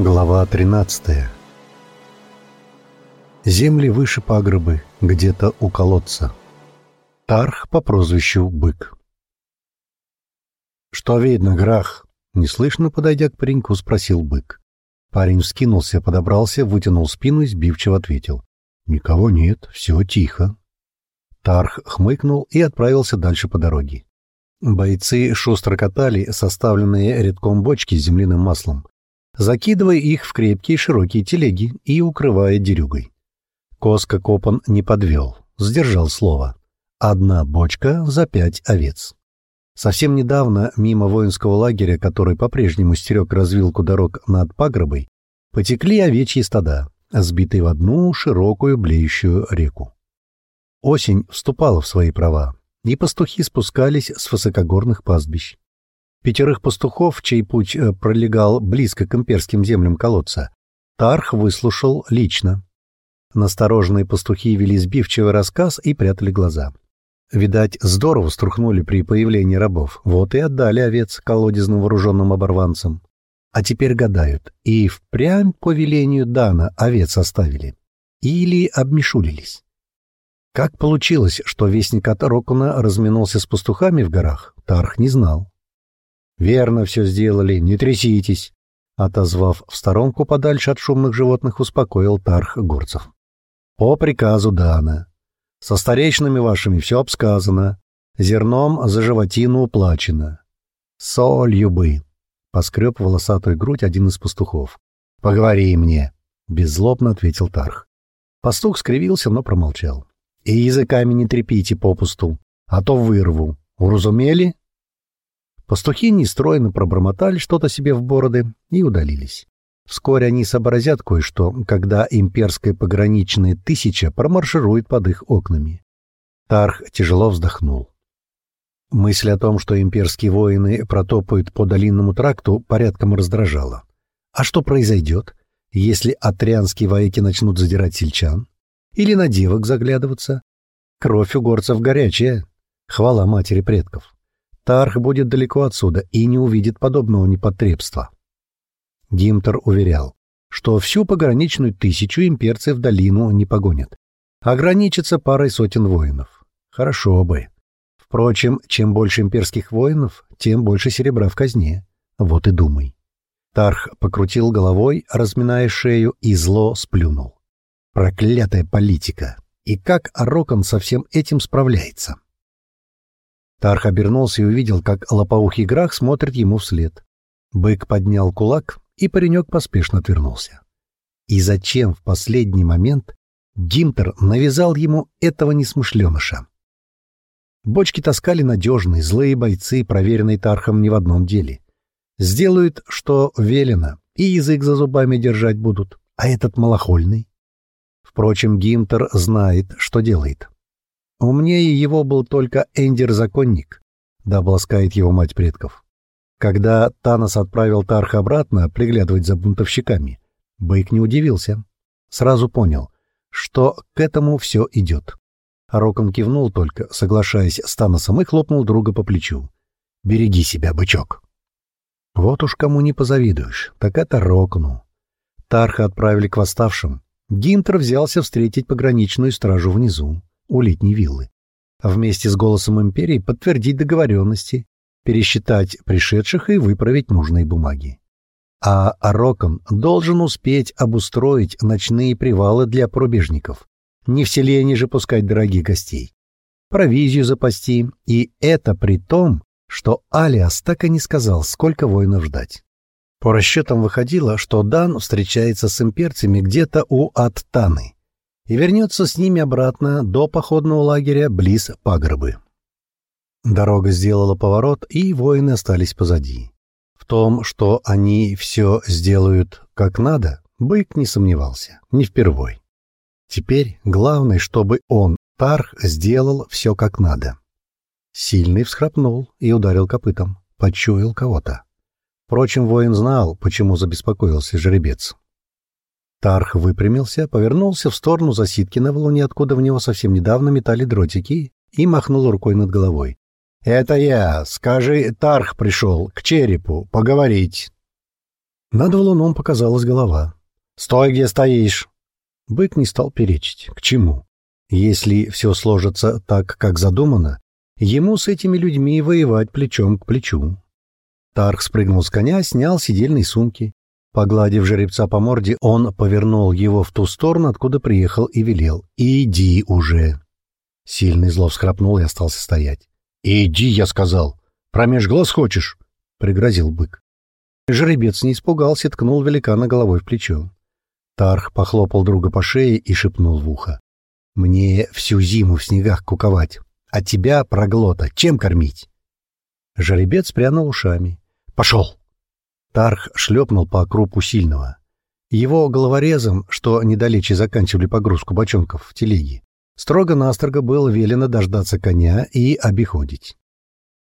Глава 13 Земли выше пагребы, где-то у колодца. Тарх по прозвищу Бык. «Что видно, Грах?» — неслышно подойдя к пареньку, спросил Бык. Парень вскинулся, подобрался, вытянул спину и сбивчиво ответил. «Никого нет, все тихо». Тарх хмыкнул и отправился дальше по дороге. Бойцы шустро катали составленные редком бочки с земляным маслом, закидывая их в крепкие широкие телеги и укрывая дерюгой. Коска Копан не подвел, сдержал слово. Одна бочка за пять овец. Совсем недавно мимо воинского лагеря, который по-прежнему стерег развилку дорог над пагробой, потекли овечьи стада, сбитые в одну широкую блеющую реку. Осень вступала в свои права, и пастухи спускались с высокогорных пастбищ. Пятерых пастухов, чей путь э, пролегал близко к имперским землям колодца, Тарх выслушал лично. Настороженные пастухи вели сбивчивый рассказ и прятали глаза. Видать, здорово струхнули при появлении рабов, вот и отдали овец колодезным вооруженным оборванцам. А теперь гадают, и впрямь по велению Дана овец оставили. Или обмешулились. Как получилось, что вестник от Рокуна разминулся с пастухами в горах, Тарх не знал. «Верно все сделали, не тряситесь», — отозвав в сторонку подальше от шумных животных, успокоил Тарх горцев. «По приказу Дана. Со старейшинами вашими все обсказано, зерном за животину уплачено. Солью бы», — поскреб волосатую грудь один из пастухов. «Поговори мне», — беззлобно ответил Тарх. Пастух скривился, но промолчал. «И языками не трепите попусту, а то вырву. Уразумели?» Пастухи нестройно пробормотали что-то себе в бороды и удалились. Вскоре они сообразят кое-что, когда имперская пограничная тысяча промарширует под их окнами. Тарх тяжело вздохнул. Мысль о том, что имперские воины протопают по долинному тракту, порядком раздражала. А что произойдет, если атрианские вояки начнут задирать сельчан? Или на девок заглядываться? Кровь у горцев горячая. Хвала матери предков. Тарх будет далеко отсюда и не увидит подобного непотребства. Гимтер уверял, что всю пограничную тысячу имперцев в долину не погонят. Ограничится парой сотен воинов. Хорошо бы. Впрочем, чем больше имперских воинов, тем больше серебра в казне. Вот и думай. Тарх покрутил головой, разминая шею, и зло сплюнул. Проклятая политика! И как Арокон со всем этим справляется? Тарх обернулся и увидел, как лопоухий Грах смотрит ему вслед. Бык поднял кулак, и паренек поспешно отвернулся. И зачем в последний момент Гимтер навязал ему этого несмышленыша? Бочки таскали надежные, злые бойцы, проверенные Тархом не в одном деле. Сделают, что велено, и язык за зубами держать будут, а этот малохольный. Впрочем, Гимтер знает, что делает. Умнее его был только Эндер-законник, да обласкает его мать предков. Когда Танос отправил Тарха обратно приглядывать за бунтовщиками, Бейк не удивился. Сразу понял, что к этому все идет. Рокон кивнул только, соглашаясь с Таносом, и хлопнул друга по плечу. «Береги себя, бычок!» Вот уж кому не позавидуешь, так это Рокону. Тарха отправили к восставшим. Гинтер взялся встретить пограничную стражу внизу у летней виллы. Вместе с голосом империи подтвердить договоренности, пересчитать пришедших и выправить нужные бумаги. А Арокон должен успеть обустроить ночные привалы для пробежников. Не в селении же пускать дорогих гостей. Провизию запасти, и это при том, что Алиас так и не сказал, сколько воинов ждать. По расчетам выходило, что Дан встречается с имперцами где-то у Аттаны, и вернется с ними обратно до походного лагеря близ пагорбы. Дорога сделала поворот, и воины остались позади. В том, что они все сделают как надо, Бык не сомневался, не впервой. Теперь главное, чтобы он, Тарх, сделал все как надо. Сильный всхрапнул и ударил копытом, почуял кого-то. Впрочем, воин знал, почему забеспокоился жеребец. Тарх выпрямился, повернулся в сторону засидки на валуне, откуда в него совсем недавно метали дротики, и махнул рукой над головой. «Это я. Скажи, Тарх пришел к черепу поговорить». Над валуном показалась голова. «Стой, где стоишь!» Бык не стал перечить. К чему? Если все сложится так, как задумано, ему с этими людьми воевать плечом к плечу. Тарх спрыгнул с коня, снял сидельные сумки. Погладив жеребца по морде, он повернул его в ту сторону, откуда приехал, и велел. «Иди уже!» Сильный зло всхрапнул и остался стоять. «Иди, я сказал! Промеж глаз хочешь?» — пригрозил бык. Жеребец не испугался, ткнул великана головой в плечо. Тарх похлопал друга по шее и шепнул в ухо. «Мне всю зиму в снегах куковать, а тебя, проглота, чем кормить?» Жеребец прянул ушами. «Пошел!» Тарх шлепнул по крупу сильного. Его головорезом, что недалече заканчивали погрузку бочонков в телеге, строго-настрого было велено дождаться коня и обиходить.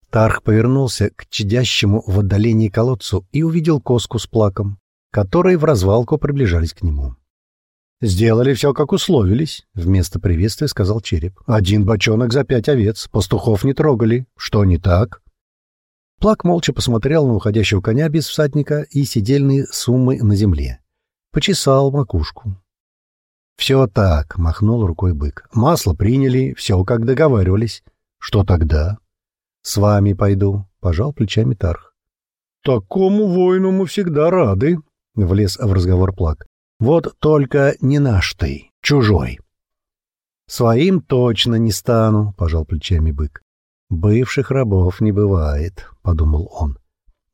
Тарх повернулся к чадящему в отдалении колодцу и увидел коску с плаком которые в развалку приближались к нему. «Сделали все, как условились», — вместо приветствия сказал череп. «Один бочонок за пять овец, пастухов не трогали. Что не так?» Плак молча посмотрел на уходящего коня без всадника и сидельные суммы на земле. Почесал макушку. «Все так», — махнул рукой бык. «Масло приняли, все как договаривались. Что тогда?» «С вами пойду», — пожал плечами Тарх. «Такому воину мы всегда рады», — влез в разговор Плак. «Вот только не наш ты, чужой». «Своим точно не стану», — пожал плечами бык. «Бывших рабов не бывает», — подумал он.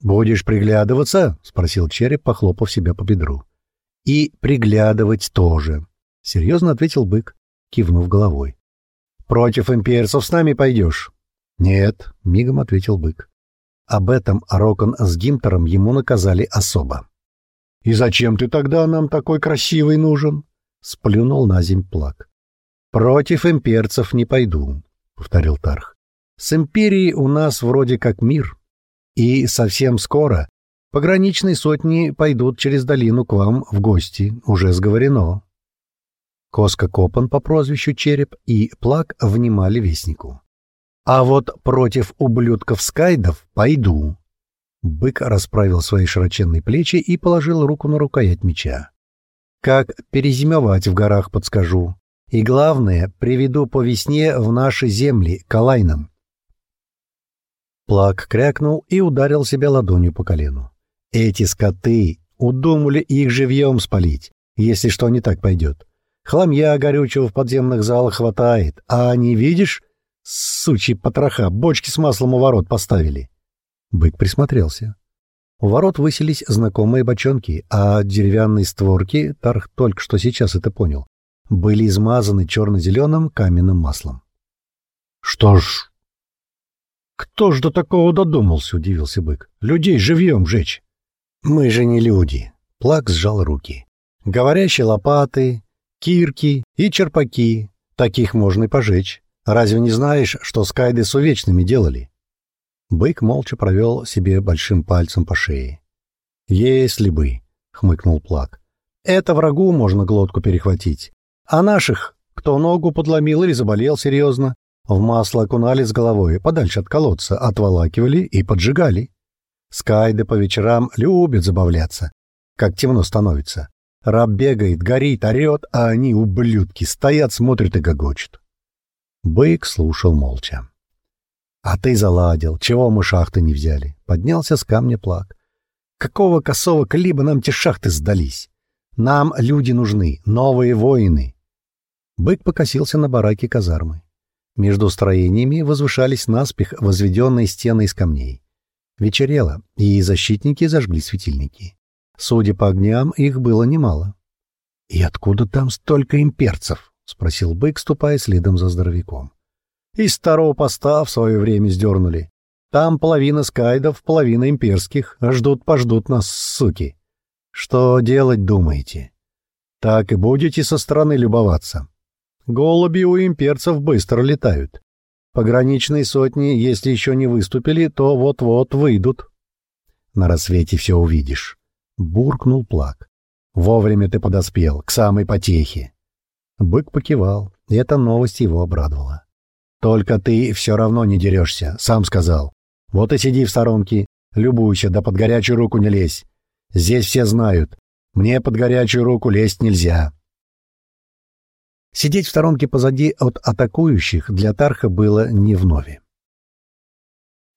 «Будешь приглядываться?» — спросил череп, похлопав себя по бедру. «И приглядывать тоже», — серьезно ответил бык, кивнув головой. «Против имперцев с нами пойдешь?» «Нет», — мигом ответил бык. Об этом Рокон с Гимтером ему наказали особо. «И зачем ты тогда нам такой красивый нужен?» — сплюнул на земь плак. «Против имперцев не пойду», — повторил Тарх. «С империей у нас вроде как мир, и совсем скоро пограничные сотни пойдут через долину к вам в гости, уже сговорено». Коска Копан по прозвищу Череп и Плак внимали вестнику. «А вот против ублюдков-скайдов пойду», Бык расправил свои широченные плечи и положил руку на рукоять меча. «Как перезимовать в горах, подскажу. И главное, приведу по весне в наши земли, к Алайнам». Плак крякнул и ударил себя ладонью по колену. «Эти скоты удумали их живьем спалить, если что не так пойдет. Хламья горючего в подземных залах хватает, а они, видишь, сучьи потроха, бочки с маслом у ворот поставили». Бык присмотрелся. У ворот высились знакомые бочонки, а деревянные створки, Тарх только что сейчас это понял, были измазаны черно-зеленым каменным маслом. — Что ж... — Кто ж до такого додумался, — удивился бык. — Людей живьем жечь. — Мы же не люди. Плак сжал руки. — Говорящие лопаты, кирки и черпаки. Таких можно и пожечь. Разве не знаешь, что скайды с увечными делали? Бык молча провел себе большим пальцем по шее. «Если бы», — хмыкнул Плак, — «это врагу можно глотку перехватить. А наших, кто ногу подломил или заболел серьезно, в масло окунали с головой, подальше от колодца, отволакивали и поджигали. Скайды по вечерам любят забавляться, как темно становится. Раб бегает, горит, орет, а они, ублюдки, стоят, смотрят и гогочут. Бык слушал молча. «А ты заладил. Чего мы шахты не взяли?» Поднялся с камня плак. «Какого косого калиба нам те шахты сдались? Нам люди нужны, новые воины». Бык покосился на бараки казармы. Между строениями возвышались наспех возведенные стены из камней. Вечерело, и защитники зажгли светильники. Судя по огням, их было немало. «И откуда там столько имперцев?» — спросил бык, ступая следом за здоровяком. Из старого поста в свое время сдернули. Там половина скайдов, половина имперских. Ждут-пождут нас, суки. Что делать думаете? Так и будете со стороны любоваться. Голуби у имперцев быстро летают. Пограничные сотни, если еще не выступили, то вот-вот выйдут. На рассвете все увидишь. Буркнул Плак. Вовремя ты подоспел, к самой потехе. Бык покивал, и эта новость его обрадовала. Только ты все равно не дерешься, сам сказал. Вот и сиди в сторонке, любуйся, да под горячую руку не лезь. Здесь все знают. Мне под горячую руку лезть нельзя. Сидеть в сторонке позади от атакующих для Тарха было не вновь.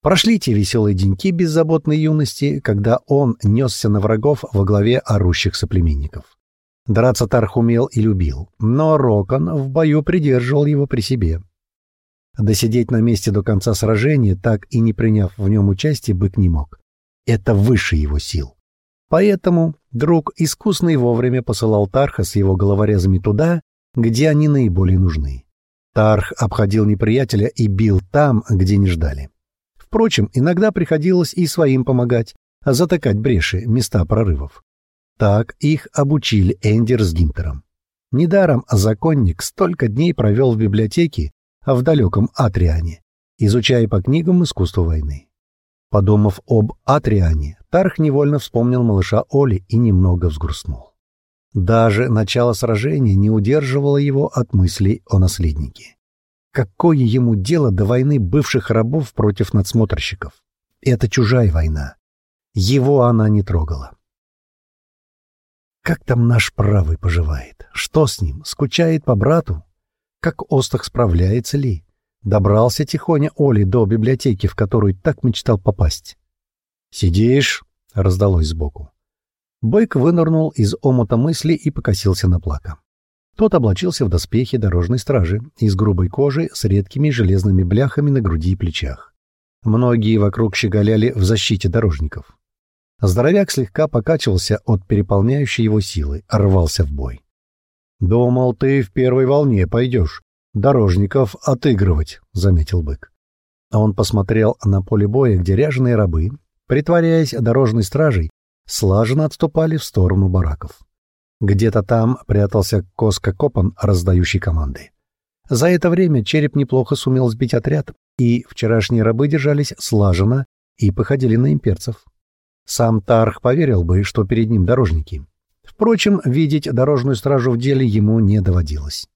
Прошли те веселые деньки беззаботной юности, когда он несся на врагов во главе орущих соплеменников. Драться Тарх умел и любил, но Рокон в бою придерживал его при себе. Досидеть на месте до конца сражения, так и не приняв в нем участие, бык не мог. Это выше его сил. Поэтому друг искусный вовремя посылал Тарха с его головорезами туда, где они наиболее нужны. Тарх обходил неприятеля и бил там, где не ждали. Впрочем, иногда приходилось и своим помогать, затыкать бреши, места прорывов. Так их обучили Эндер с Гинтером. Недаром законник столько дней провел в библиотеке, в далеком Атриане, изучая по книгам искусство войны. Подумав об Атриане, Тарх невольно вспомнил малыша Оли и немного взгрустнул. Даже начало сражения не удерживало его от мыслей о наследнике. Какое ему дело до войны бывших рабов против надсмотрщиков? Это чужая война. Его она не трогала. Как там наш правый поживает? Что с ним? Скучает по брату? Как Остах справляется ли? Добрался тихоня Оли до библиотеки, в которую так мечтал попасть. «Сидишь?» — раздалось сбоку. Бойк вынырнул из омута мысли и покосился на плака. Тот облачился в доспехи дорожной стражи из грубой кожи с редкими железными бляхами на груди и плечах. Многие вокруг щеголяли в защите дорожников. Здоровяк слегка покачивался от переполняющей его силы, рвался в бой. «Думал, ты в первой волне пойдешь. Дорожников отыгрывать», — заметил бык. Он посмотрел на поле боя, где ряженые рабы, притворяясь дорожной стражей, слаженно отступали в сторону бараков. Где-то там прятался Коска Копан, раздающий команды. За это время череп неплохо сумел сбить отряд, и вчерашние рабы держались слаженно и походили на имперцев. Сам Тарх поверил бы, что перед ним дорожники. Впрочем, видеть дорожную стражу в деле ему не доводилось.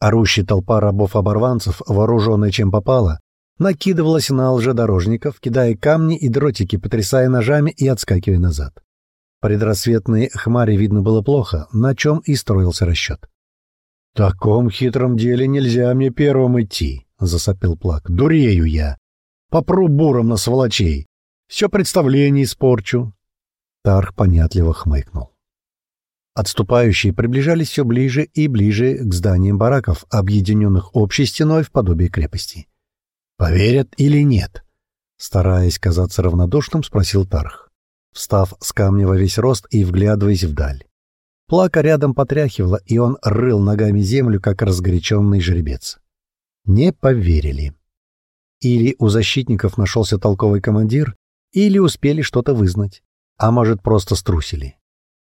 Орущая толпа рабов-оборванцев, вооруженная чем попало, накидывалась на лжедорожников, кидая камни и дротики, потрясая ножами и отскакивая назад. Предрассветные хмари видно было плохо, на чем и строился расчет. — В таком хитром деле нельзя мне первым идти, — засопил Плак. — Дурею я. Попру буром на сволочей. Все представление испорчу. Тарх понятливо хмыкнул. Отступающие приближались все ближе и ближе к зданиям бараков, объединенных общей стеной в подобие крепости. «Поверят или нет?» Стараясь казаться равнодушным, спросил Тарх, встав с камня во весь рост и вглядываясь вдаль. Плака рядом потряхивала, и он рыл ногами землю, как разгоряченный жеребец. Не поверили. Или у защитников нашелся толковый командир, или успели что-то вызнать, а может, просто струсили.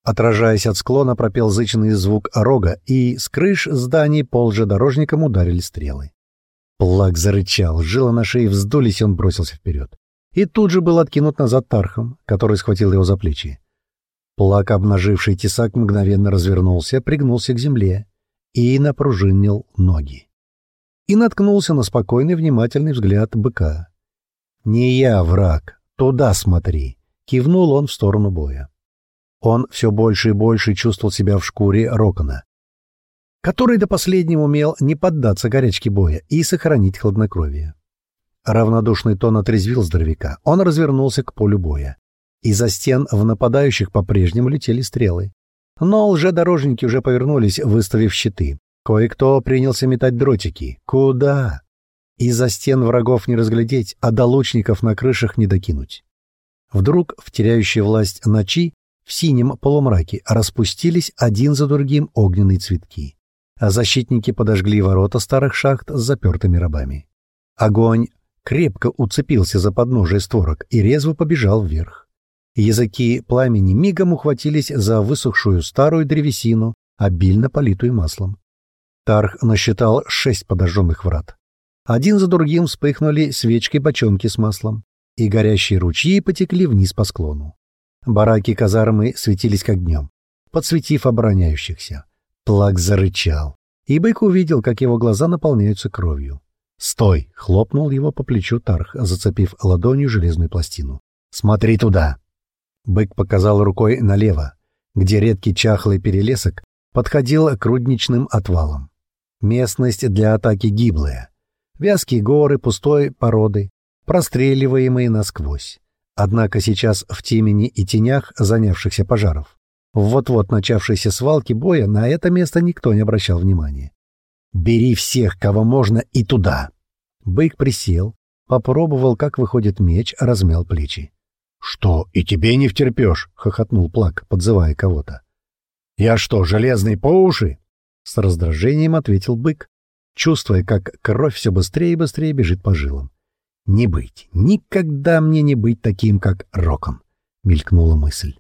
Отражаясь от склона, пропел зычный звук рога, и с крыш зданий полжедорожникам ударили стрелы. Плак зарычал, жилы на шее вздулись, и он бросился вперед. И тут же был откинут назад Тархом, который схватил его за плечи. Плак, обнаживший тесак, мгновенно развернулся, пригнулся к земле и напружинил ноги. И наткнулся на спокойный, внимательный взгляд быка. «Не я враг, туда смотри!» — кивнул он в сторону боя. Он все больше и больше чувствовал себя в шкуре Рокона, который до последнего умел не поддаться горячке боя и сохранить хладнокровие. Равнодушный тон отрезвил здоровяка. Он развернулся к полю боя. Из-за стен в нападающих по-прежнему летели стрелы. Но лжедорожники уже повернулись, выставив щиты. Кое-кто принялся метать дротики. Куда? Из-за стен врагов не разглядеть, а до лучников на крышах не докинуть. Вдруг в теряющей власть ночи в синем полумраке распустились один за другим огненные цветки, а защитники подожгли ворота старых шахт с запертыми рабами. Огонь крепко уцепился за подножие створок и резво побежал вверх. Языки пламени мигом ухватились за высохшую старую древесину, обильно политую маслом. Тарх насчитал шесть подожженных врат. Один за другим вспыхнули свечки бочонки с маслом, и горящие ручьи потекли вниз по склону. Бараки казармы светились как днем, подсветив обороняющихся. Плак зарычал, и бык увидел, как его глаза наполняются кровью. «Стой!» — хлопнул его по плечу Тарх, зацепив ладонью железную пластину. «Смотри туда!» Бык показал рукой налево, где редкий чахлый перелесок подходил к рудничным отвалам. Местность для атаки гиблая. Вязкие горы пустой породы, простреливаемые насквозь. Однако сейчас в темени и тенях занявшихся пожаров. В вот-вот начавшейся свалке боя на это место никто не обращал внимания. «Бери всех, кого можно, и туда!» Бык присел, попробовал, как выходит меч, размял плечи. «Что, и тебе не втерпешь?» — хохотнул Плак, подзывая кого-то. «Я что, железный по уши?» — с раздражением ответил бык, чувствуя, как кровь все быстрее и быстрее бежит по жилам. «Не быть, никогда мне не быть таким, как Роком!» — мелькнула мысль.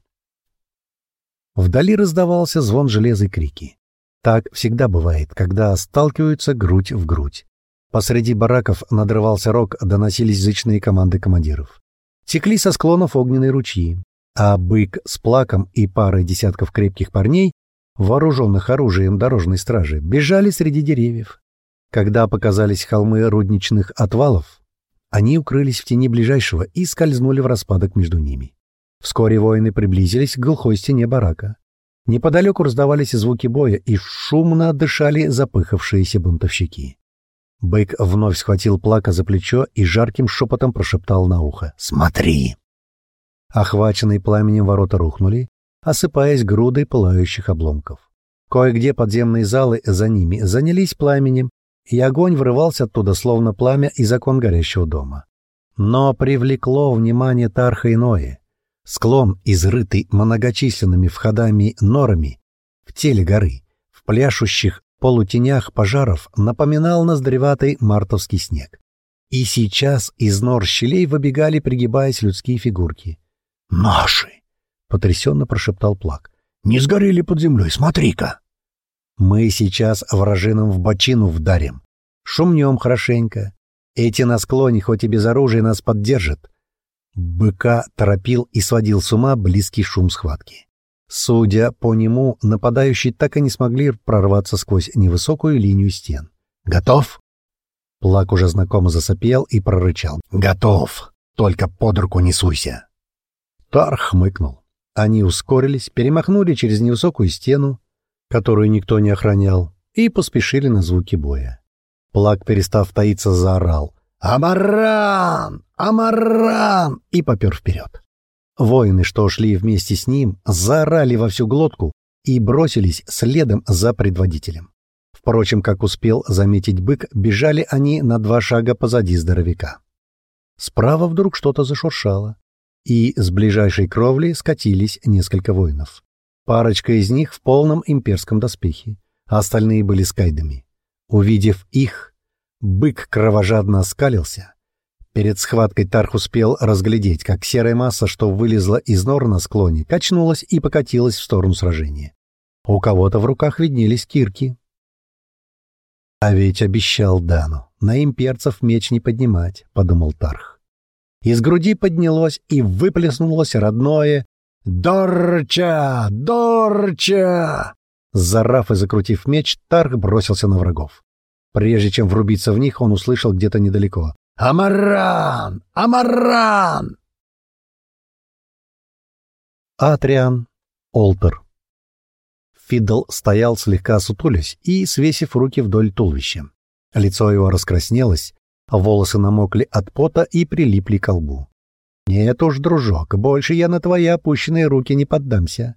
Вдали раздавался звон железа и крики. Так всегда бывает, когда сталкиваются грудь в грудь. Посреди бараков надрывался рок, доносились зычные команды командиров. Текли со склонов огненные ручьи, а бык с плаком и парой десятков крепких парней, вооруженных оружием дорожной стражи, бежали среди деревьев. Когда показались холмы рудничных отвалов, они укрылись в тени ближайшего и скользнули в распадок между ними. Вскоре воины приблизились к глухой стене барака. Неподалеку раздавались звуки боя, и шумно дышали запыхавшиеся бунтовщики. Бык вновь схватил Плака за плечо и жарким шепотом прошептал на ухо «Смотри!». Охваченные пламенем ворота рухнули, осыпаясь грудой пылающих обломков. Кое-где подземные залы за ними занялись пламенем, и огонь вырывался оттуда, словно пламя из окон горящего дома. Но привлекло внимание Тарха иное. Склон, изрытый многочисленными входами норами, в теле горы, в пляшущих полутенях пожаров напоминал ноздреватый мартовский снег. И сейчас из нор щелей выбегали, пригибаясь, людские фигурки. «Наши!» — потрясенно прошептал Плак. «Не сгорели под землей, смотри-ка!» «Мы сейчас вражинам в бочину вдарим. Шумнем хорошенько. Эти на склоне, хоть и без оружия, нас поддержат». Быка торопил и сводил с ума близкий шум схватки. Судя по нему, нападающие так и не смогли прорваться сквозь невысокую линию стен. «Готов?» Плак уже знакомо засопел и прорычал. «Готов! Только под руку не суйся!» Тар хмыкнул. Они ускорились, перемахнули через невысокую стену, которую никто не охранял, и поспешили на звуки боя. Плак, перестав таиться, заорал. «Амаран! Амаран!» и попер вперед. Воины, что шли вместе с ним, заорали во всю глотку и бросились следом за предводителем. Впрочем, как успел заметить бык, бежали они на два шага позади здоровяка. Справа вдруг что-то зашуршало, и с ближайшей кровли скатились несколько воинов. Парочка из них в полном имперском доспехе, а остальные были скайдами. Увидев их, бык кровожадно оскалился — Перед схваткой Тарх успел разглядеть, как серая масса, что вылезла из нор на склоне, качнулась и покатилась в сторону сражения. У кого-то в руках виднелись кирки. «А ведь обещал Дану, на имперцев меч не поднимать», — подумал Тарх. Из груди поднялось и выплеснулось родное «Дорча! Дорча!» Зарав и закрутив меч, Тарх бросился на врагов. Прежде чем врубиться в них, он услышал где-то недалеко. Амаран! Амаран! Атриан. Олтер. Фидл стоял слегка сутулясь и свесив руки вдоль туловища. Лицо его раскраснелось, волосы намокли от пота и прилипли к лбу. «Нет уж, дружок, больше я на твои опущенные руки не поддамся».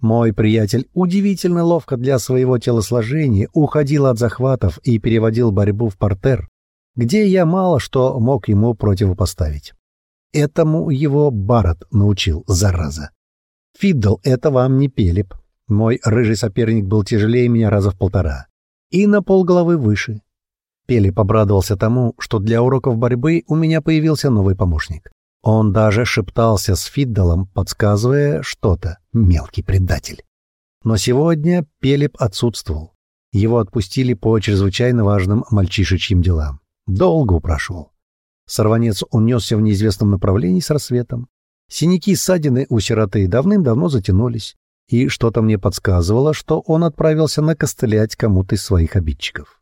Мой приятель удивительно ловко для своего телосложения уходил от захватов и переводил борьбу в портер, где я мало что мог ему противопоставить. Этому его Барретт научил, зараза. Фиддл — это вам не Пелеп. Мой рыжий соперник был тяжелее меня раза в полтора. И на полголовы выше. Пелеп обрадовался тому, что для уроков борьбы у меня появился новый помощник. Он даже шептался с Фиддалом, подсказывая что-то. Мелкий предатель. Но сегодня Пелеп отсутствовал. Его отпустили по чрезвычайно важным мальчишечьим делам. Долго упрашивал. Сорванец унесся в неизвестном направлении с рассветом. Синяки и ссадины у сироты давным-давно затянулись, и что-то мне подсказывало, что он отправился накостылять кому-то из своих обидчиков.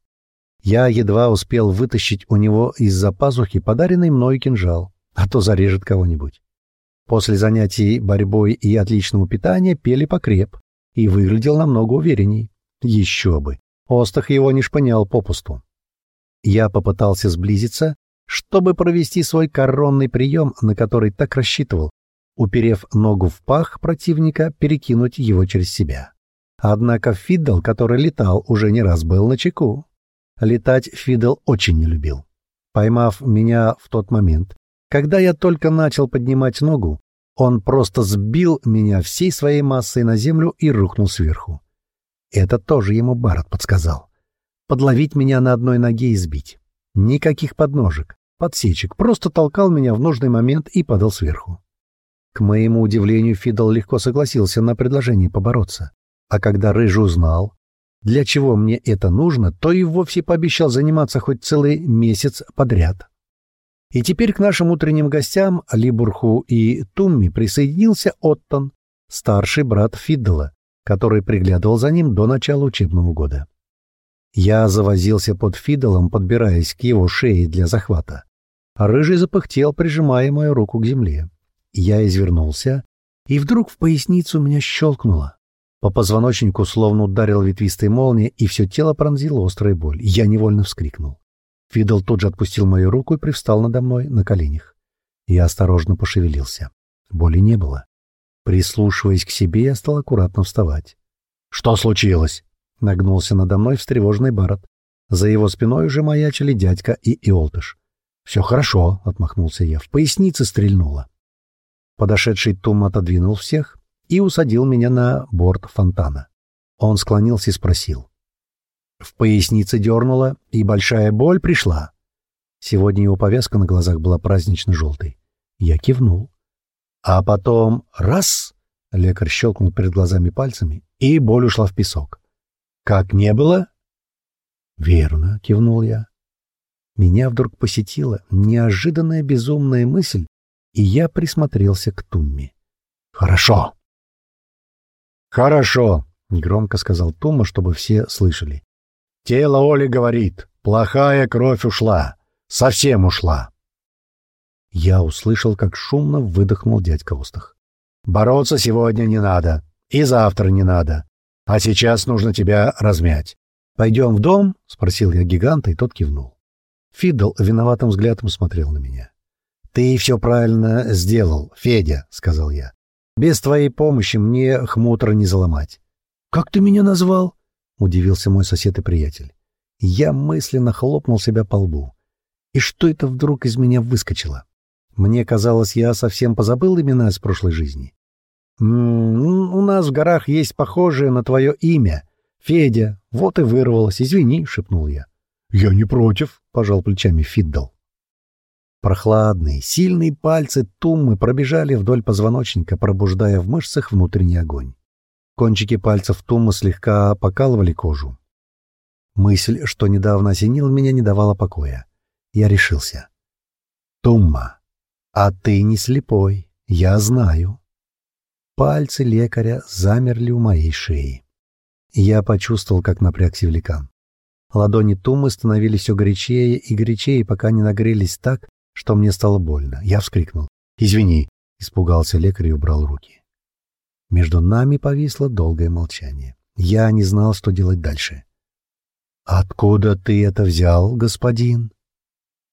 Я едва успел вытащить у него из-за пазухи подаренный мной кинжал, а то зарежет кого-нибудь. После занятий борьбой и отличного питания пели покреп и выглядел намного уверенней. Еще бы, Остах его не шпынял попусту. Я попытался сблизиться, чтобы провести свой коронный прием, на который так рассчитывал, уперев ногу в пах противника, перекинуть его через себя. Однако Фиддл, который летал, уже не раз был на чеку. Летать Фиддл очень не любил. Поймав меня в тот момент, когда я только начал поднимать ногу, он просто сбил меня всей своей массой на землю и рухнул сверху. Это тоже ему Барретт подсказал. Подловить меня на одной ноге и сбить. Никаких подножек, подсечек, просто толкал меня в нужный момент и падал сверху. К моему удивлению, Фидл легко согласился на предложение побороться. А когда Рыжий узнал, для чего мне это нужно, то и вовсе пообещал заниматься хоть целый месяц подряд. И теперь к нашим утренним гостям, Либурху и Тумми, присоединился Оттон, старший брат Фиддала, который приглядывал за ним до начала учебного года. Я завозился под Фиддалом, подбираясь к его шее для захвата. Рыжий запыхтел, прижимая мою руку к земле. Я извернулся, и вдруг в поясницу меня щелкнуло. По позвоночнику словно ударил ветвистой молния, и все тело пронзила острая боль. Я невольно вскрикнул. Фидл тут же отпустил мою руку и привстал надо мной на коленях. Я осторожно пошевелился. Боли не было. Прислушиваясь к себе, я стал аккуратно вставать. «Что случилось?» — нагнулся надо мной встревоженный Барретт. За его спиной уже маячили дядька и Иолтыш. «Все хорошо», — отмахнулся я. «В пояснице стрельнуло». Подошедший Тум отодвинул всех и усадил меня на борт фонтана. Он склонился и спросил. В пояснице дернуло, и большая боль пришла. Сегодня его повязка на глазах была празднично-желтой. Я кивнул. А потом раз — лекарь щелкнул перед глазами пальцами, и боль ушла в песок. «Как не было?» «Верно», — кивнул я. Меня вдруг посетила неожиданная безумная мысль, и я присмотрелся к Тумме. «Хорошо!» «Хорошо!» — громко сказал Тума, чтобы все слышали. «Тело Оли говорит, плохая кровь ушла, совсем ушла!» Я услышал, как шумно выдохнул дядька Остах. «Бороться сегодня не надо, и завтра не надо, а сейчас нужно тебя размять. Пойдем в дом?» — спросил я гиганта, и тот кивнул. Фидл виноватым взглядом смотрел на меня. «Ты все правильно сделал, Федя», — сказал я. «Без твоей помощи мне хмутро не заломать». «Как ты меня назвал?» — удивился мой сосед и приятель. Я мысленно хлопнул себя по лбу. И что это вдруг из меня выскочило? Мне казалось, я совсем позабыл имена из прошлой жизни. «М -м, «У нас в горах есть похожее на твое имя. Федя. Вот и вырвалось. Извини», — шепнул я. «Я не против», — пожал плечами Фиддл. Прохладные, сильные пальцы Туммы пробежали вдоль позвоночника, пробуждая в мышцах внутренний огонь. Кончики пальцев Туммы слегка покалывали кожу. Мысль, что недавно осенил меня, не давала покоя. Я решился. «Тумма, а ты не слепой, я знаю». Пальцы лекаря замерли у моей шеи. Я почувствовал, как напрягся великан. Ладони Туммы становились все горячее и горячее, пока не нагрелись так, что мне стало больно. Я вскрикнул. «Извини!» — испугался лекарь и убрал руки. Между нами повисло долгое молчание. Я не знал, что делать дальше. «Откуда ты это взял, господин?»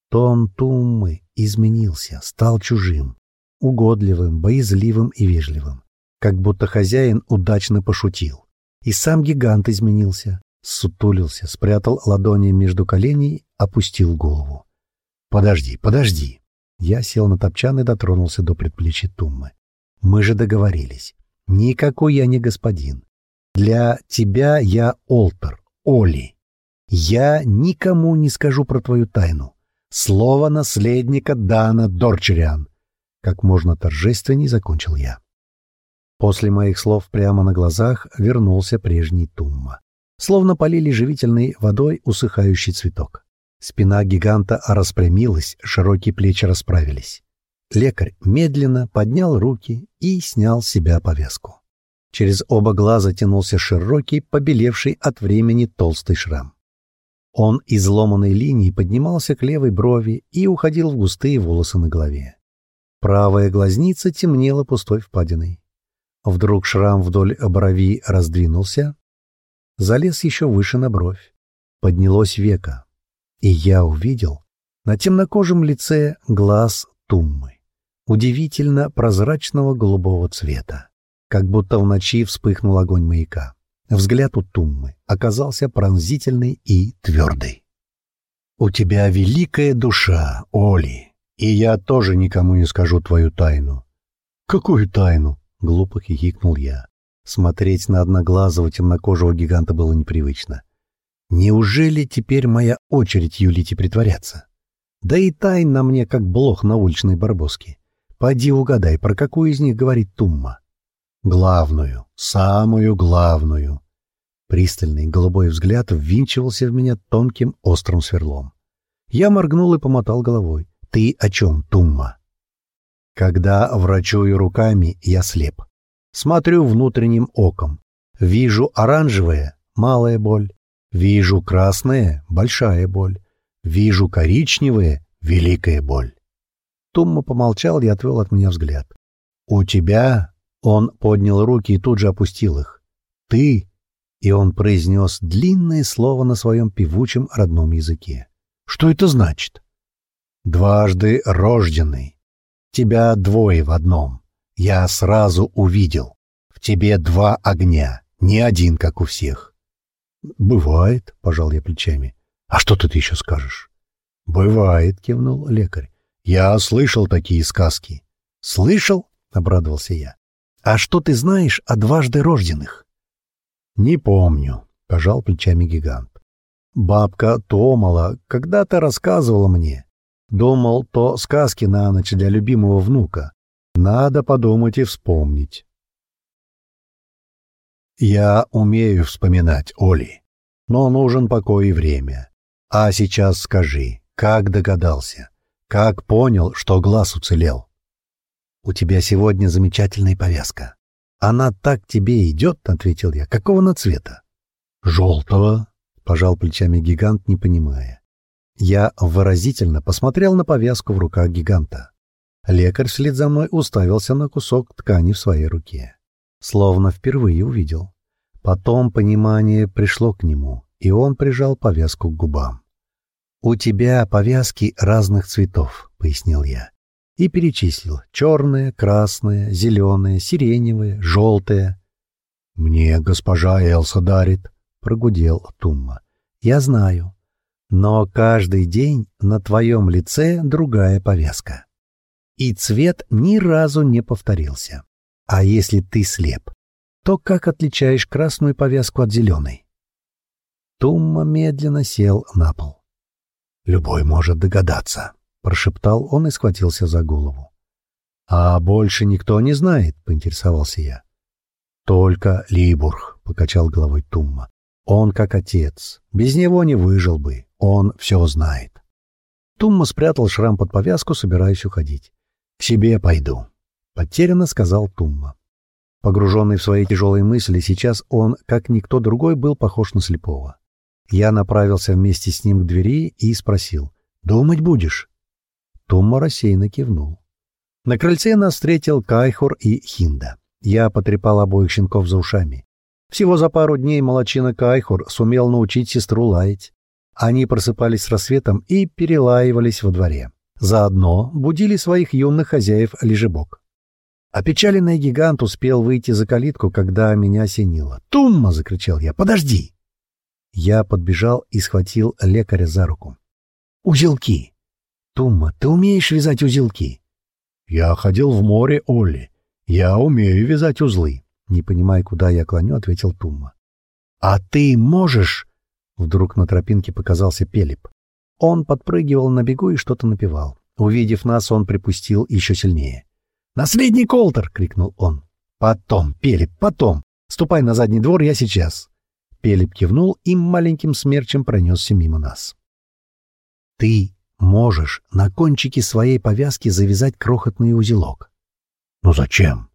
Тон Туммы изменился, стал чужим, угодливым, боязливым и вежливым, как будто хозяин удачно пошутил. И сам гигант изменился, сутулился, спрятал ладони между коленей, опустил голову. «Подожди, подожди!» Я сел на топчан и дотронулся до предплечья Туммы. «Мы же договорились. Никакой я не господин. Для тебя я Олтер, Оли. Я никому не скажу про твою тайну. Слово наследника Дана Дорчериан. Как можно торжественней закончил я. После моих слов прямо на глазах вернулся прежний Тумма. Словно полили живительной водой усыхающий цветок. Спина гиганта распрямилась, широкие плечи расправились. Лекарь медленно поднял руки и снял с себя повязку. Через оба глаза тянулся широкий, побелевший от времени толстый шрам. Он изломанной линией поднимался к левой брови и уходил в густые волосы на голове. Правая глазница темнела пустой впадиной. Вдруг шрам вдоль брови раздвинулся, залез еще выше на бровь. Поднялось веко, и я увидел на темнокожем лице глаз Туммы, удивительно прозрачного голубого цвета, как будто в ночи вспыхнул огонь маяка. Взгляд у Туммы оказался пронзительный и твердый. «У тебя великая душа, Оли, и я тоже никому не скажу твою тайну». «Какую тайну?» — глупо хихикнул я. Смотреть на одноглазого темнокожего гиганта было непривычно. Неужели теперь моя очередь юлить и притворяться? Да и тайн на мне, как блох на уличной барбоске. Пойди угадай, про какую из них говорит Тумма. Главную, самую главную. Пристальный голубой взгляд ввинчивался в меня тонким острым сверлом. Я моргнул и помотал головой. «Ты о чем, Тумма?» Когда врачую руками, я слеп. Смотрю внутренним оком. Вижу оранжевое — малая боль. Вижу красное — большая боль. Вижу коричневое — великая боль. Тумма помолчал и отвел от меня взгляд. «У тебя...» — он поднял руки и тут же опустил их. «Ты...» — и он произнес длинное слово на своем певучем родном языке. «Что это значит?» «Дважды рожденный. Тебя двое в одном. Я сразу увидел. В тебе два огня, не один, как у всех. «Бывает», — пожал я плечами. «А что ты еще скажешь?» «Бывает», — кивнул лекарь. «Я слышал такие сказки». «Слышал?» — обрадовался я. «А что ты знаешь о дважды рожденных?» «Не помню», — пожал плечами гигант. «Бабка Томала когда-то рассказывала мне. Думал, то сказки на ночь для любимого внука. Надо подумать и вспомнить». «Я умею вспоминать, Оли, но нужен покой и время. А сейчас скажи, как догадался, как понял, что глаз уцелел?» «У тебя сегодня замечательная повязка. Она так тебе идет», — ответил я. «Какого на цвета?» «Желтого», — пожал плечами гигант, не понимая. Я выразительно посмотрел на повязку в руках гиганта. Лекарь вслед за мной уставился на кусок ткани в своей руке словно впервые увидел. Потом понимание пришло к нему, и он прижал повязку к губам. «У тебя повязки разных цветов», — пояснил я. И перечислил черное, красное, зеленое, сиреневое, желтое. «Мне госпожа Элса дарит», — прогудел Тумма. «Я знаю. Но каждый день на твоем лице другая повязка. И цвет ни разу не повторился. А если ты слеп, то как отличаешь красную повязку от зеленой? Тумма медленно сел на пол. «Любой может догадаться», — прошептал он и схватился за голову. «А больше никто не знает», — поинтересовался я. «Только Либург», — покачал головой Тумма. «Он как отец. Без него не выжил бы. Он все знает». Тумма спрятал шрам под повязку, собираясь уходить. «К себе пойду. Потерянно сказал Тумма. Погруженный в свои тяжелые мысли, сейчас он, как никто другой, был похож на слепого. Я направился вместе с ним к двери и спросил. «Думать будешь?» Тумма рассеянно кивнул. На крыльце нас встретил Кайхур и Хинда. Я потрепал обоих щенков за ушами. Всего за пару дней молочина Кайхур сумел научить сестру лаять. Они просыпались с рассветом и перелаивались во дворе. Заодно будили своих юных хозяев лежебок. Опечаленный гигант успел выйти за калитку, когда меня осенило. «Тумма!» — закричал я. «Подожди!» Я подбежал и схватил лекаря за руку. «Узелки!» «Тумма, ты умеешь вязать узелки?» «Я ходил в море, Олли. Я умею вязать узлы». Не понимая, куда я клоню, ответил Тумма. «А ты можешь?» Вдруг на тропинке показался Пелеп. Он подпрыгивал на бегу и что-то напевал. Увидев нас, он припустил еще сильнее. «Наследник Колтер!» — крикнул он. «Потом, Пелеп, потом! Ступай на задний двор, я сейчас!» Пелеп кивнул и маленьким смерчем пронесся мимо нас. «Ты можешь на кончике своей повязки завязать крохотный узелок». «Ну зачем?»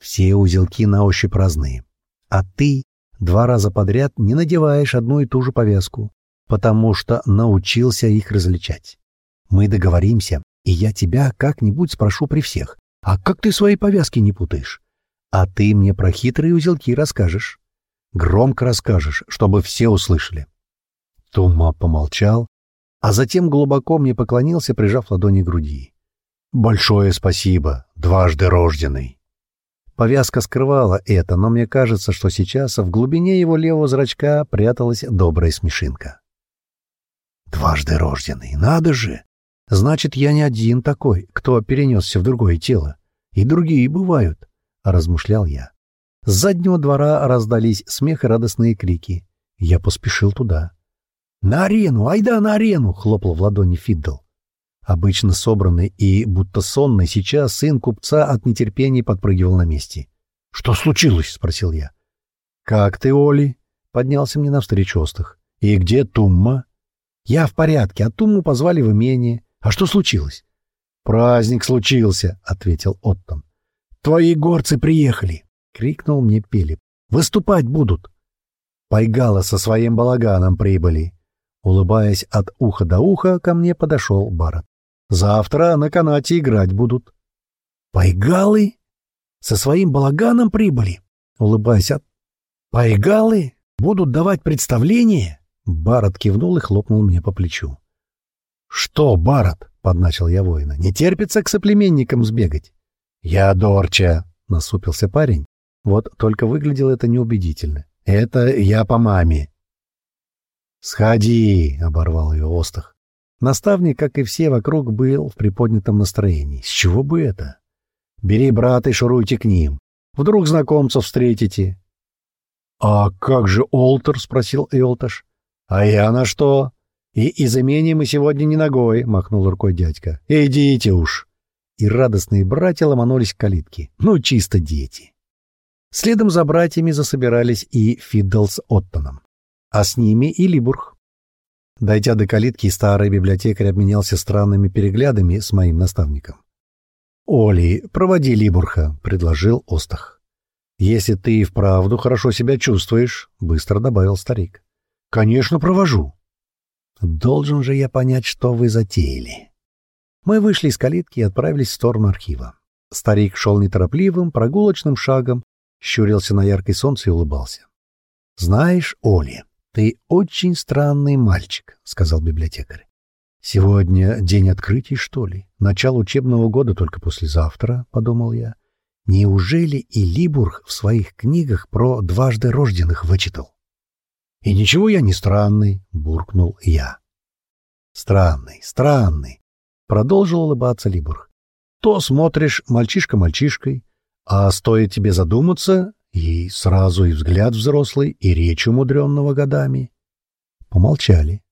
«Все узелки на ощупь разные. А ты два раза подряд не надеваешь одну и ту же повязку, потому что научился их различать. Мы договоримся, и я тебя как-нибудь спрошу при всех. А как ты свои повязки не путаешь? А ты мне про хитрые узелки расскажешь. Громко расскажешь, чтобы все услышали. Тума помолчал, а затем глубоко мне поклонился, прижав ладони к груди. «Большое спасибо, дважды рожденный!» Повязка скрывала это, но мне кажется, что сейчас в глубине его левого зрачка пряталась добрая смешинка. «Дважды рожденный, надо же! Значит, я не один такой, кто перенесся в другое тело. И другие бывают», — размышлял я. С заднего двора раздались смех и радостные крики. Я поспешил туда. «На арену! Айда на арену!» — хлопал в ладони Фиддл. Обычно собранный и будто сонный, сейчас сын купца от нетерпения подпрыгивал на месте. «Что случилось?» — спросил я. «Как ты, Оли?» — поднялся мне навстречу Остах. «И где Тумма?» «Я в порядке, а Тумму позвали в имение. А что случилось?» «Праздник случился», — ответил Оттон. «Твои горцы приехали!» — крикнул мне Пелеп. «Выступать будут!» Пайгала со своим балаганом прибыли. Улыбаясь от уха до уха, ко мне подошел Барат. Завтра на канате играть будут. Пайгалы? Со своим балаганом прибыли? Улыбаясь от... Пайгалы? Будут давать представление? Барат кивнул и хлопнул мне по плечу. «Что, Барат?» — подначил я воина. «Не терпится к соплеменникам сбегать?» «Я Дорча», — насупился парень. Вот только выглядело это неубедительно. «Это я по маме». «Сходи», — оборвал ее Остах. Наставник, как и все вокруг, был в приподнятом настроении. С чего бы это? Бери брата и шуруйте к ним. Вдруг знакомцев встретите. — А как же Олтер? — спросил Эолташ. — А я на что? И из имени мы сегодня не ногой, — махнул рукой дядька. — Идите уж. И радостные братья ломанулись к калитке. Ну, чисто дети. Следом за братьями засобирались и Фиддл с Оттоном. А с ними и Либург. Дойдя до калитки, старый библиотекарь обменялся странными переглядами с моим наставником. «Оли, проводи Либурха», — предложил Остах. «Если ты и вправду хорошо себя чувствуешь», — быстро добавил старик. «Конечно, провожу». «Должен же я понять, что вы затеяли». Мы вышли из калитки и отправились в сторону архива. Старик шел неторопливым, прогулочным шагом, щурился на яркое солнце и улыбался. «Знаешь, Оли, «Ты очень странный мальчик», — сказал библиотекарь. «Сегодня день открытий, что ли? Начало учебного года только послезавтра», — подумал я. «Неужели и Либург в своих книгах про дважды рожденных вычитал?» «И ничего я не странный», — буркнул я. «Странный, странный», — продолжил улыбаться Либург. «То смотришь мальчишка мальчишкой, а стоит тебе задуматься, и сразу и взгляд взрослый, и речь умудренного годами. Помолчали.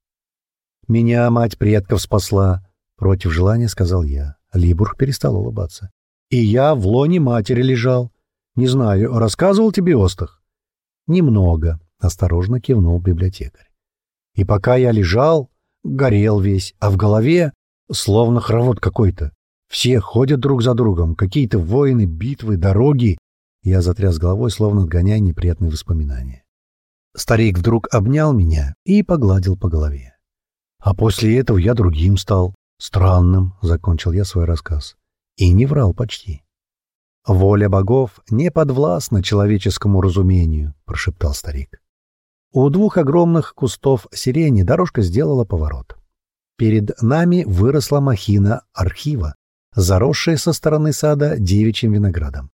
«Меня мать предков спасла», — против желания сказал я. Либург перестал улыбаться. «И я в лоне матери лежал. Не знаю, рассказывал тебе Остах?» «Немного», — осторожно кивнул библиотекарь. «И пока я лежал, горел весь, а в голове словно хоровод какой-то. Все ходят друг за другом, какие-то войны, битвы, дороги, я затряс головой, словно отгоняя неприятные воспоминания. Старик вдруг обнял меня и погладил по голове. А после этого я другим стал. Странным, — закончил я свой рассказ. И не врал почти. «Воля богов не подвластна человеческому разумению», — прошептал старик. У двух огромных кустов сирени дорожка сделала поворот. Перед нами выросла махина архива, заросшая со стороны сада девичьим виноградом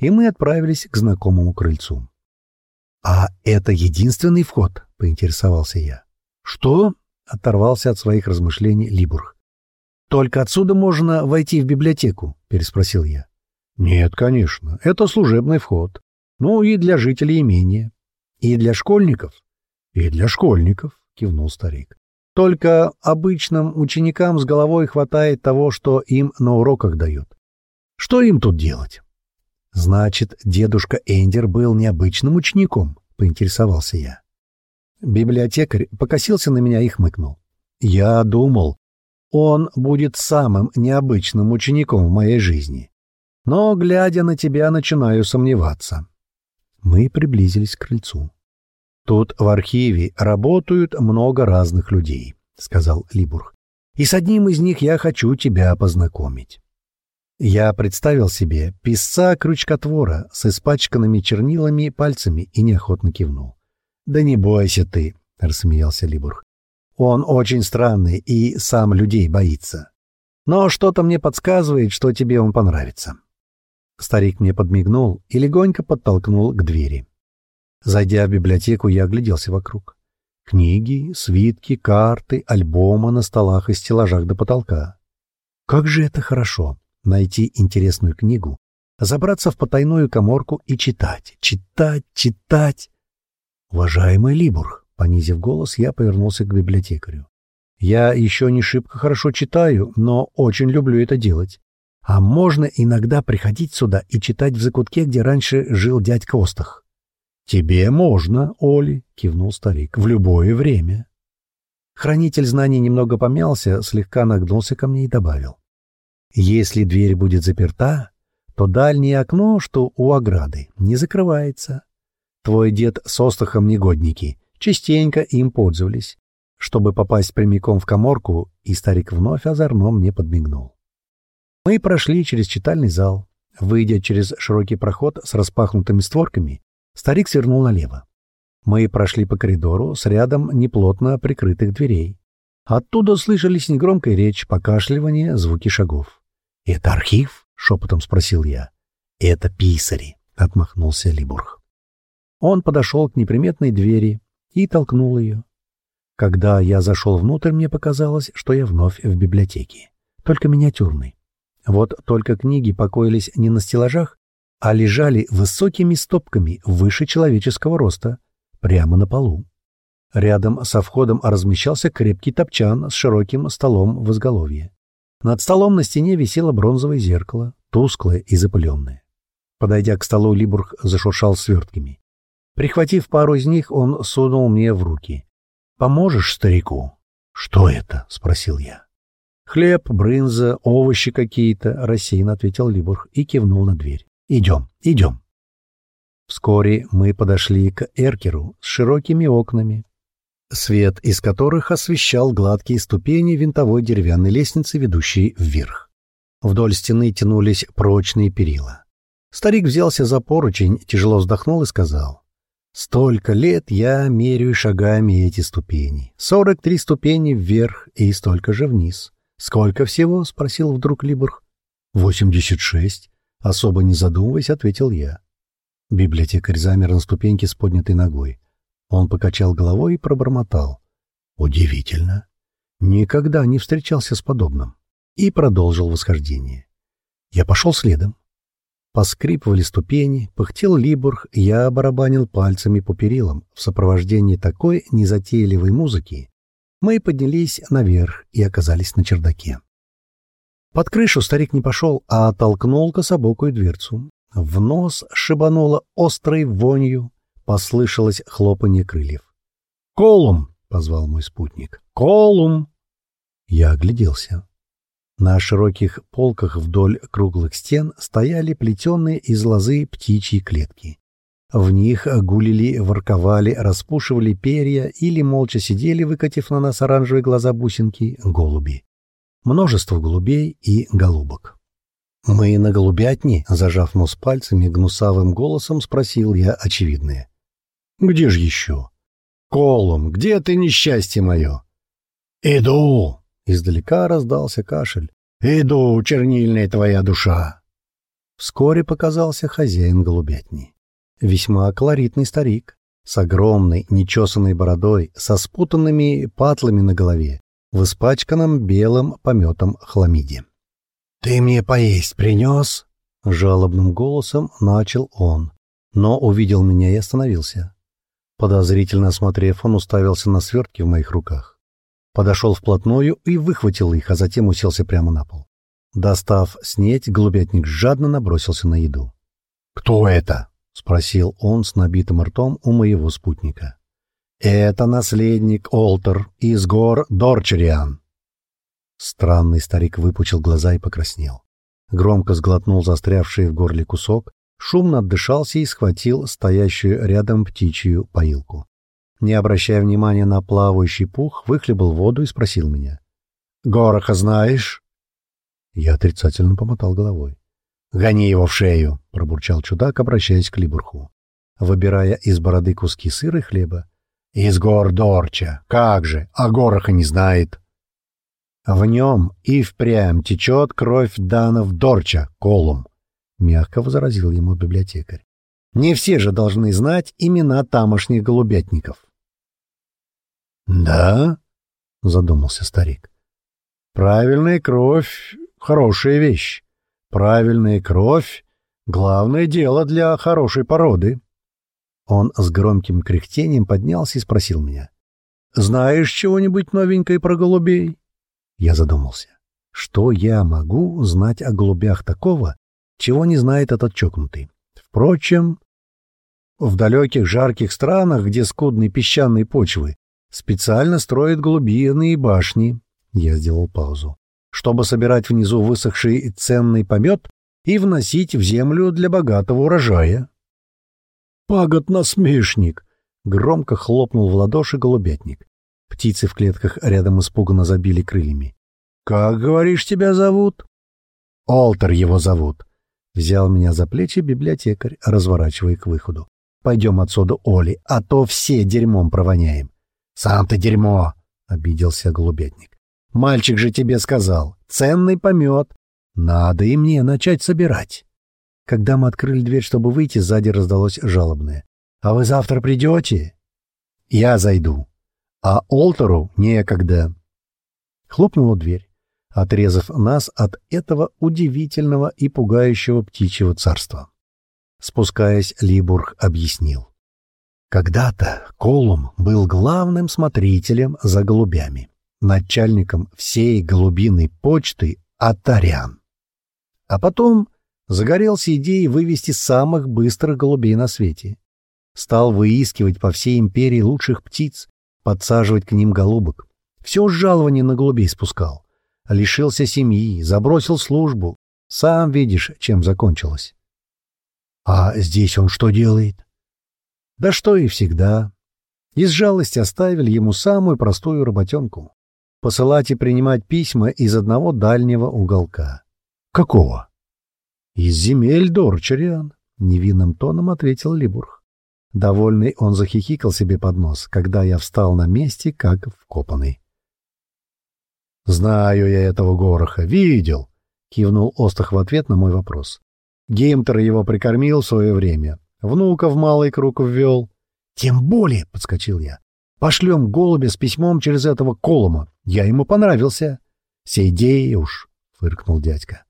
и мы отправились к знакомому крыльцу. «А это единственный вход?» — поинтересовался я. «Что?» — оторвался от своих размышлений Либург. «Только отсюда можно войти в библиотеку?» — переспросил я. «Нет, конечно, это служебный вход. Ну и для жителей имения. И для школьников?» «И для школьников», — кивнул старик. «Только обычным ученикам с головой хватает того, что им на уроках дают. Что им тут делать?» Значит, дедушка Эндер был необычным учеником, поинтересовался я. Библиотекарь покосился на меня и хмыкнул. Я думал, он будет самым необычным учеником в моей жизни. Но, глядя на тебя, начинаю сомневаться. Мы приблизились к крыльцу. Тут в архиве работают много разных людей, сказал Либург. И с одним из них я хочу тебя познакомить. Я представил себе писца-крючкотвора с испачканными чернилами пальцами и неохотно кивнул. «Да не бойся ты», — рассмеялся Либург. «Он очень странный и сам людей боится. Но что-то мне подсказывает, что тебе он понравится». Старик мне подмигнул и легонько подтолкнул к двери. Зайдя в библиотеку, я огляделся вокруг. Книги, свитки, карты, альбомы на столах и стеллажах до потолка. Как же это хорошо — найти интересную книгу, забраться в потайную коморку и читать, читать, читать. Уважаемый Либург, понизив голос, я повернулся к библиотекарю. Я еще не шибко хорошо читаю, но очень люблю это делать. А можно иногда приходить сюда и читать в закутке, где раньше жил дядька Остах. «Тебе можно, Оли», — кивнул старик, — «в любое время». Хранитель знаний немного помялся, слегка нагнулся ко мне и добавил. «Если дверь будет заперта, то дальнее окно, что у ограды, не закрывается. Твой дед с Остахом негодники, частенько им пользовались, чтобы попасть прямиком в коморку, и старик вновь озорно мне подмигнул. Мы прошли через читальный зал. Выйдя через широкий проход с распахнутыми створками, старик свернул налево. Мы прошли по коридору с рядом неплотно прикрытых дверей. Оттуда слышались негромкая речь, покашливание, звуки шагов. «Это архив?» — шепотом спросил я. «Это писари», — отмахнулся Либург. Он подошел к неприметной двери и толкнул ее. Когда я зашел внутрь, мне показалось, что я вновь в библиотеке, только миниатюрной. Вот только книги покоились не на стеллажах, а лежали высокими стопками выше человеческого роста, прямо на полу. Рядом со входом размещался крепкий топчан с широким столом в изголовье. Над столом на стене висело бронзовое зеркало, тусклое и запыленное. Подойдя к столу, Либург зашуршал свертками. Прихватив пару из них, он сунул мне в руки. «Поможешь старику?» «Что это?» — спросил я. «Хлеб, брынза, овощи какие-то», — рассеянно ответил Либург и кивнул на дверь. «Идем, идем». Вскоре мы подошли к эркеру с широкими окнами, свет из которых освещал гладкие ступени винтовой деревянной лестницы, ведущей вверх. Вдоль стены тянулись прочные перила. Старик взялся за поручень, тяжело вздохнул и сказал. «Столько лет я меряю шагами эти ступени. Сорок три ступени вверх и столько же вниз. «Сколько всего?» — спросил вдруг Либург. «Восемьдесят шесть», — особо не задумываясь, ответил я. Библиотекарь замер на ступеньке с поднятой ногой. Он покачал головой и пробормотал. «Удивительно. Никогда не встречался с подобным». И продолжил восхождение. Я пошел следом. Поскрипывали ступени, пыхтел Либург, я барабанил пальцами по перилам в сопровождении такой незатейливой музыки, мы поднялись наверх и оказались на чердаке. Под крышу старик не пошел, а толкнул кособокую дверцу. В нос шибануло острой вонью, послышалось хлопанье крыльев. «Колум!» — позвал мой спутник. «Колум!» Я огляделся. На широких полках вдоль круглых стен стояли плетеные из лозы птичьи клетки. В них гулили, ворковали, распушивали перья или молча сидели, выкатив на нас оранжевые глаза бусинки, голуби. Множество голубей и голубок. «Мы на голубятне?» — зажав нос пальцами, гнусавым голосом спросил я очевидное. «Где же еще?» «Колум, где ты, несчастье мое?» «Иду!» — издалека раздался кашель. «Иду, чернильная твоя душа!» Вскоре показался хозяин голубятни. Весьма колоритный старик, с огромной нечесанной бородой, со спутанными патлами на голове, в испачканном белым пометом хламиде. «Ты мне поесть принес?» — жалобным голосом начал он, но увидел меня и остановился. Подозрительно осмотрев, он уставился на свертки в моих руках. Подошел вплотную и выхватил их, а затем уселся прямо на пол. Достав снеть, голубятник жадно набросился на еду. «Кто это?» — спросил он с набитым ртом у моего спутника. «Это наследник Олтер из гор Дорчериан». Странный старик выпучил глаза и покраснел. Громко сглотнул застрявший в горле кусок, шумно отдышался и схватил стоящую рядом птичью поилку. Не обращая внимания на плавающий пух, выхлебал воду и спросил меня. Гороха знаешь?» Я отрицательно помотал головой. «Гони его в шею!» — пробурчал чудак, обращаясь к Либурху, выбирая из бороды куски сыра и хлеба. «Из гор Дорча! Как же! А Гороха не знает!» «В нем и впрямь течет кровь Данов Дорча, Колум!» — мягко возразил ему библиотекарь. «Не все же должны знать имена тамошних голубятников». «Да?» — задумался старик. «Правильная кровь — хорошая вещь. Правильная кровь — главное дело для хорошей породы». Он с громким кряхтением поднялся и спросил меня. «Знаешь чего-нибудь новенькое про голубей?» Я задумался. Что я могу знать о голубях такого, чего не знает этот чокнутый? Впрочем, в далеких жарких странах, где скудные песчаные почвы, специально строят голубиные башни. Я сделал паузу. Чтобы собирать внизу высохший ценный помет и вносить в землю для богатого урожая. «Пагод-насмешник!» — громко хлопнул в ладоши голубятник. Птицы в клетках рядом испуганно забили крыльями. «Как, говоришь, тебя зовут?» «Олтер его зовут», — взял меня за плечи библиотекарь, разворачивая к выходу. «Пойдем отсюда, Оли, а то все дерьмом провоняем». «Сам ты дерьмо!» — обиделся голубятник. «Мальчик же тебе сказал, ценный помет. Надо и мне начать собирать». Когда мы открыли дверь, чтобы выйти, сзади раздалось жалобное. «А вы завтра придете?» «Я зайду. А Олтеру некогда». Хлопнула дверь, отрезав нас от этого удивительного и пугающего птичьего царства. Спускаясь, Либург объяснил. Когда-то Колум был главным смотрителем за голубями, начальником всей голубиной почты Атарян. А потом загорелся идеей вывести самых быстрых голубей на свете. Стал выискивать по всей империи лучших птиц, подсаживать к ним голубок. Все жалование на голубей спускал. Лишился семьи, забросил службу. Сам видишь, чем закончилось. А здесь он что делает? Да что и всегда. Из жалости оставили ему самую простую работенку — посылать и принимать письма из одного дальнего уголка. Какого? Из земель Дорчариан, — невинным тоном ответил Либург. Довольный он захихикал себе под нос, когда я встал на месте, как вкопанный. «Знаю я этого Гороха, видел», — кивнул Остах в ответ на мой вопрос. Геймтер его прикормил в свое время, Внука в малый круг ввел. — Тем более, — подскочил я. — Пошлем голубя с письмом через этого Колома. Я ему понравился. — Сейдей уж, — фыркнул дядька. —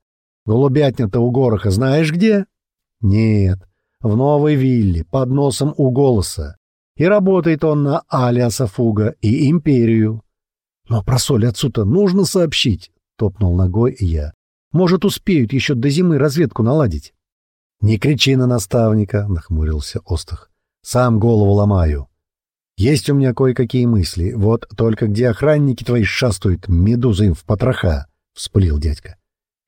Голубятня-то у Гороха знаешь где? — Нет, в Новой Вилле, под носом у Голоса. И работает он на Алиаса Фуга и Империю. — Но про соль отцу-то нужно сообщить, — топнул ногой я. — Может, успеют еще до зимы разведку наладить. «Не кричи на наставника», — нахмурился Остах. «Сам голову ломаю. Есть у меня кое-какие мысли. Вот только где охранники твои шастают, медузы им в потроха», — вспылил дядька.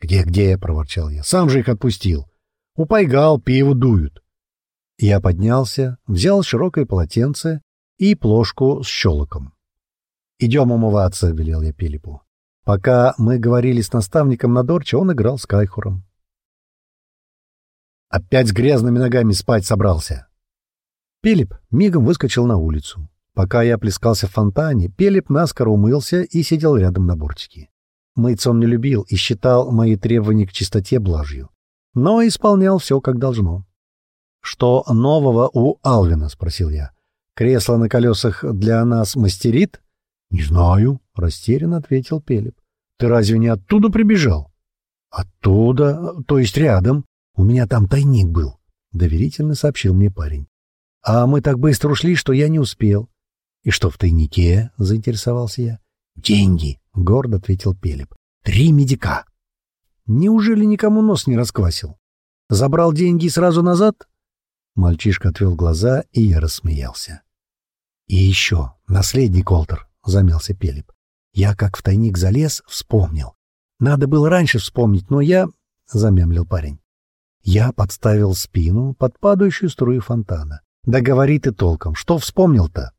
«Где-где?» — проворчал я. «Сам же их отпустил. Упайгал, пиво дуют». Я поднялся, взял широкое полотенце и плошку с щелоком. «Идем умываться», — велел я Пилипу. Пока мы говорили с наставником на Дорче, он играл с Кайхуром. Опять с грязными ногами спать собрался. Пелеп мигом выскочил на улицу. Пока я плескался в фонтане, Пелеп наскоро умылся и сидел рядом на бортике. Мыться он не любил и считал мои требования к чистоте блажью. Но исполнял все как должно. «Что нового у Алвина?» — спросил я. «Кресло на колесах для нас мастерит?» «Не знаю», — растерянно ответил Пелеп. «Ты разве не оттуда прибежал?» «Оттуда, то есть рядом. У меня там тайник был, — доверительно сообщил мне парень. А мы так быстро ушли, что я не успел. — И что в тайнике? — заинтересовался я. — Деньги, — гордо ответил Пелеп. — Три медика. Неужели никому нос не расквасил? Забрал деньги сразу назад? Мальчишка отвел глаза, и я рассмеялся. — И еще, наследник Олтер, — замялся Пелеп. Я как в тайник залез, вспомнил. Надо было раньше вспомнить, но я... — замямлил парень. Я подставил спину под падающую струю фонтана. Да говори ты толком, что вспомнил-то?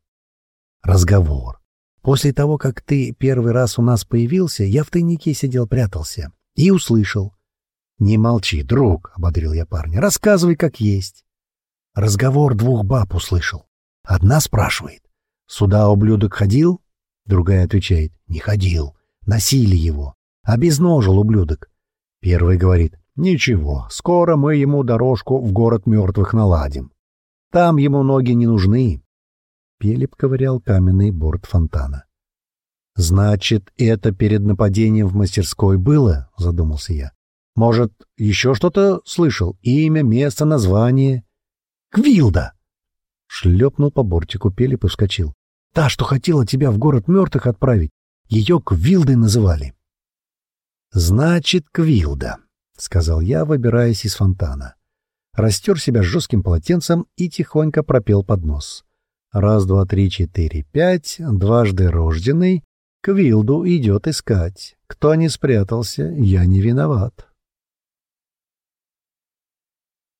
Разговор. После того, как ты первый раз у нас появился, я в тайнике сидел, прятался. И услышал. «Не молчи, друг», — ободрил я парня. «Рассказывай, как есть». Разговор двух баб услышал. Одна спрашивает. «Сюда ублюдок ходил?» Другая отвечает. «Не ходил. Носили его. Обезножил ублюдок». Первый говорит. «Ничего, скоро мы ему дорожку в город мертвых наладим. Там ему ноги не нужны. Пелеп ковырял каменный борт фонтана. «Значит, это перед нападением в мастерской было?» — задумался я. «Может, еще что-то слышал? Имя, место, название?» «Квилда!» Шлепнул по бортику Пелеп и вскочил. «Та, что хотела тебя в город мертвых отправить. Ее Квилдой называли». «Значит, Квилда», — сказал я, выбираясь из фонтана. Растер себя жестким полотенцем и тихонько пропел под нос. Раз, два, три, четыре, пять, дважды рожденный, Квилду идет искать. Кто не спрятался, я не виноват.